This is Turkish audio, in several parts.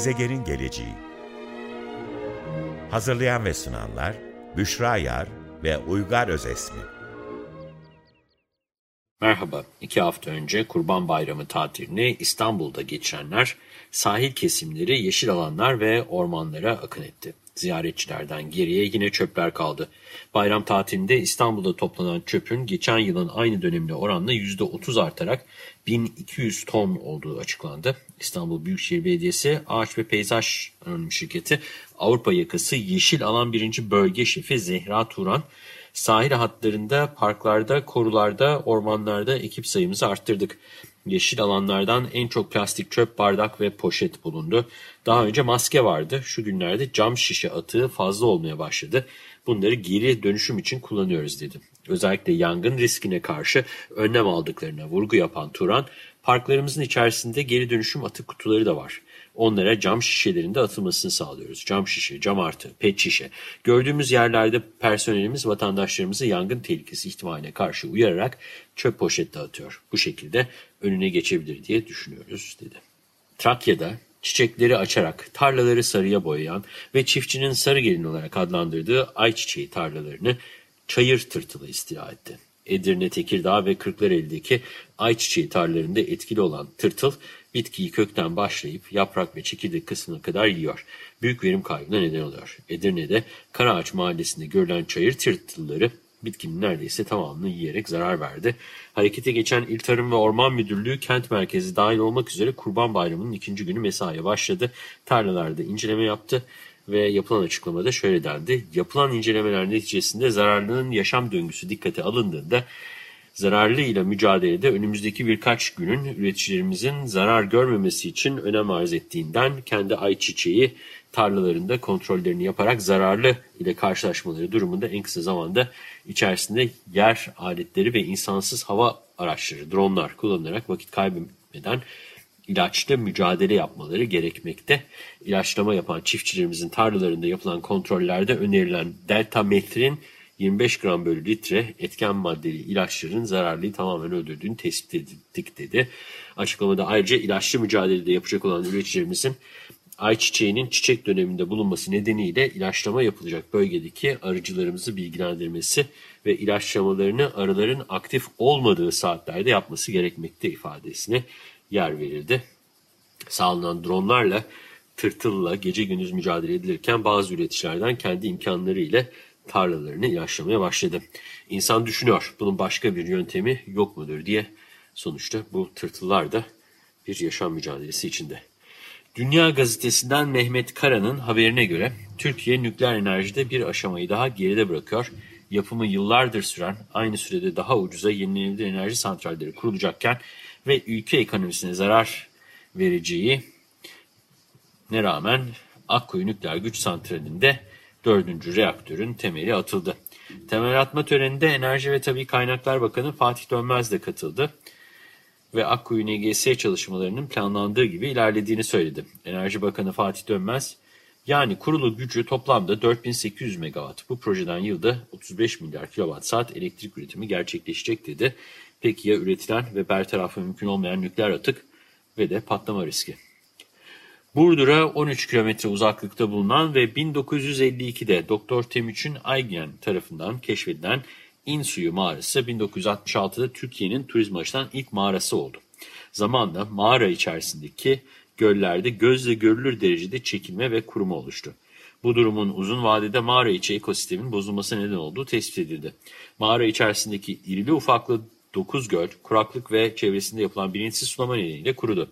Gezegenin Geleceği Hazırlayan ve sunanlar Büşra Yar ve Uygar Özesmi Merhaba, iki hafta önce Kurban Bayramı tatilini İstanbul'da geçirenler, sahil kesimleri, yeşil alanlar ve ormanlara akın etti. Ziyaretçilerden geriye yine çöpler kaldı. Bayram tatilinde İstanbul'da toplanan çöpün geçen yılın aynı dönemine oranla %30 artarak 1200 ton olduğu açıklandı. İstanbul Büyükşehir Belediyesi Ağaç ve Peyzaj Anonim Şirketi Avrupa Yakası Yeşil Alan 1. Bölge Şefi Zehra Turan, sahil hatlarında, parklarda, korularda, ormanlarda ekip sayımızı arttırdık. Yeşil alanlardan en çok plastik çöp, bardak ve poşet bulundu. Daha önce maske vardı. Şu günlerde cam şişe atığı fazla olmaya başladı. Bunları geri dönüşüm için kullanıyoruz dedi. Özellikle yangın riskine karşı önlem aldıklarına vurgu yapan Turan, parklarımızın içerisinde geri dönüşüm atık kutuları da var. Onlara cam şişelerinde atılmasını sağlıyoruz. Cam şişe, cam artı, pet şişe. Gördüğümüz yerlerde personelimiz vatandaşlarımızı yangın tehlikesi ihtimaline karşı uyararak çöp poşet dağıtıyor. Bu şekilde önüne geçebilir diye düşünüyoruz dedi. Trakya'da çiçekleri açarak tarlaları sarıya boyayan ve çiftçinin sarı gelin olarak adlandırdığı ayçiçeği tarlalarını çayır tırtılı istila etti. Edirne, Tekirdağ ve Kırklareli'deki ayçiçeği tarlalarında etkili olan tırtıl, bitkiyi kökten başlayıp yaprak ve çekirdek kısmına kadar yiyor. Büyük verim kaybına neden oluyor. Edirne'de Karaağaç Mahallesi'nde görülen çayır tırtılları bitkinin neredeyse tamamını yiyerek zarar verdi. Harekete geçen İl Tarım ve Orman Müdürlüğü kent merkezi dahil olmak üzere Kurban Bayramı'nın ikinci günü mesaiye başladı. Tarlalarda inceleme yaptı ve yapılan açıklamada şöyle dendi. Yapılan incelemeler neticesinde zararlının yaşam döngüsü dikkate alındığında zararlı ile mücadelede önümüzdeki birkaç günün üreticilerimizin zarar görmemesi için önem arz ettiğinden kendi ayçiçeği tarlalarında kontrollerini yaparak zararlı ile karşılaşmaları durumunda en kısa zamanda içerisinde yer aletleri ve insansız hava araçları, dronlar kullanarak vakit kaybetmeden ilaçla mücadele yapmaları gerekmekte. İlaçlama yapan çiftçilerimizin tarlalarında yapılan kontrollerde önerilen delta metrin 25 gram bölü litre etken maddeli ilaçların zararlıyı tamamen öldürdüğünü tespit ettik dedi. Açıklamada ayrıca ilaçlı mücadelede yapacak olan üreticilerimizin ayçiçeğinin çiçek döneminde bulunması nedeniyle ilaçlama yapılacak bölgedeki arıcılarımızı bilgilendirmesi ve ilaçlamalarını arıların aktif olmadığı saatlerde yapması gerekmekte ifadesine yer verildi. Sağlanan dronlarla tırtılla gece gündüz mücadele edilirken bazı üreticilerden kendi imkanları ile tarlalarını ilaçlamaya başladı. İnsan düşünüyor bunun başka bir yöntemi yok mudur diye sonuçta bu tırtıllar da bir yaşam mücadelesi içinde. Dünya Gazetesi'nden Mehmet Kara'nın haberine göre Türkiye nükleer enerjide bir aşamayı daha geride bırakıyor. Yapımı yıllardır süren aynı sürede daha ucuza yenilenebilir enerji santralleri kurulacakken ve ülke ekonomisine zarar vereceği ne rağmen Akkuyu Nükleer Güç Santrali'nde dördüncü reaktörün temeli atıldı. Temel atma töreninde Enerji ve Tabi Kaynaklar Bakanı Fatih Dönmez de katıldı ve Akkuyu NGS çalışmalarının planlandığı gibi ilerlediğini söyledi. Enerji Bakanı Fatih Dönmez, yani kurulu gücü toplamda 4800 megawatt. Bu projeden yılda 35 milyar kilowatt saat elektrik üretimi gerçekleşecek dedi. Peki ya üretilen ve bertarafı mümkün olmayan nükleer atık ve de patlama riski? Burdur'a 13 kilometre uzaklıkta bulunan ve 1952'de Doktor Temüçin Aygen tarafından keşfedilen İnsuyu mağarası 1966'da Türkiye'nin turizm açıdan ilk mağarası oldu. Zamanla mağara içerisindeki göllerde gözle görülür derecede çekilme ve kuruma oluştu. Bu durumun uzun vadede mağara içi ekosistemin bozulmasına neden olduğu tespit edildi. Mağara içerisindeki irili ufaklı 9 göl, kuraklık ve çevresinde yapılan bilinçsiz sulama nedeniyle kurudu.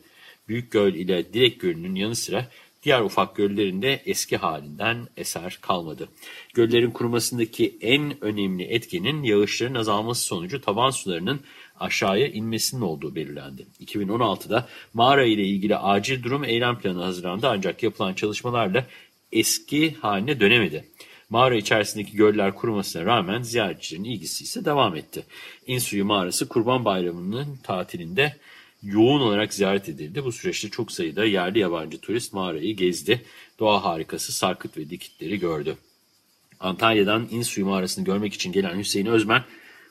Büyük Göl ile Direk Gölü'nün yanı sıra diğer ufak göllerinde eski halinden eser kalmadı. Göllerin kurumasındaki en önemli etkenin yağışların azalması sonucu taban sularının aşağıya inmesinin olduğu belirlendi. 2016'da mağara ile ilgili acil durum eylem planı hazırlandı ancak yapılan çalışmalarla eski haline dönemedi. Mağara içerisindeki göller kurumasına rağmen ziyaretçilerin ilgisi ise devam etti. İnsuyu mağarası Kurban Bayramı'nın tatilinde yoğun olarak ziyaret edildi. Bu süreçte çok sayıda yerli yabancı turist mağarayı gezdi. Doğa harikası sarkıt ve dikitleri gördü. Antalya'dan İnsuyu mağarasını görmek için gelen Hüseyin Özmen,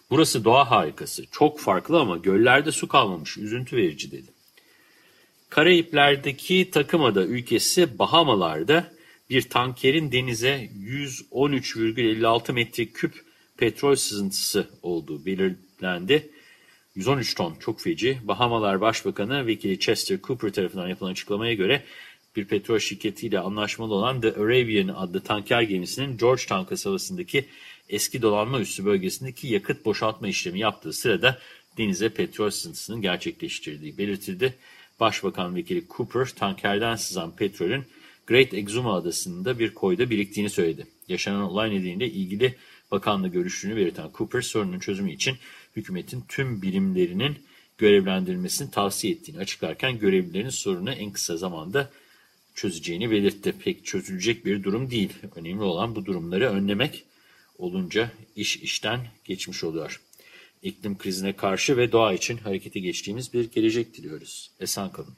burası doğa harikası, çok farklı ama göllerde su kalmamış, üzüntü verici dedi. Karayipler'deki takımada ülkesi Bahamalar'da bir tankerin denize 113,56 metreküp petrol sızıntısı olduğu belirlendi. 113 ton çok feci. Bahamalar Başbakanı Vekili Chester Cooper tarafından yapılan açıklamaya göre bir petrol şirketiyle anlaşmalı olan The Arabian adlı tanker gemisinin Georgetown kasabasındaki eski dolanma üssü bölgesindeki yakıt boşaltma işlemi yaptığı sırada denize petrol sızıntısının gerçekleştirdiği belirtildi. Başbakan Vekili Cooper tankerden sızan petrolün Great Exuma adasında bir koyda biriktiğini söyledi. Yaşanan olay nedeniyle ilgili bakanla görüştüğünü belirten Cooper sorunun çözümü için hükümetin tüm birimlerinin görevlendirilmesini tavsiye ettiğini açıklarken görevlilerin sorunu en kısa zamanda çözeceğini belirtti. Pek çözülecek bir durum değil. Önemli olan bu durumları önlemek olunca iş işten geçmiş oluyor. İklim krizine karşı ve doğa için harekete geçtiğimiz bir gelecek diliyoruz. Esen kalın.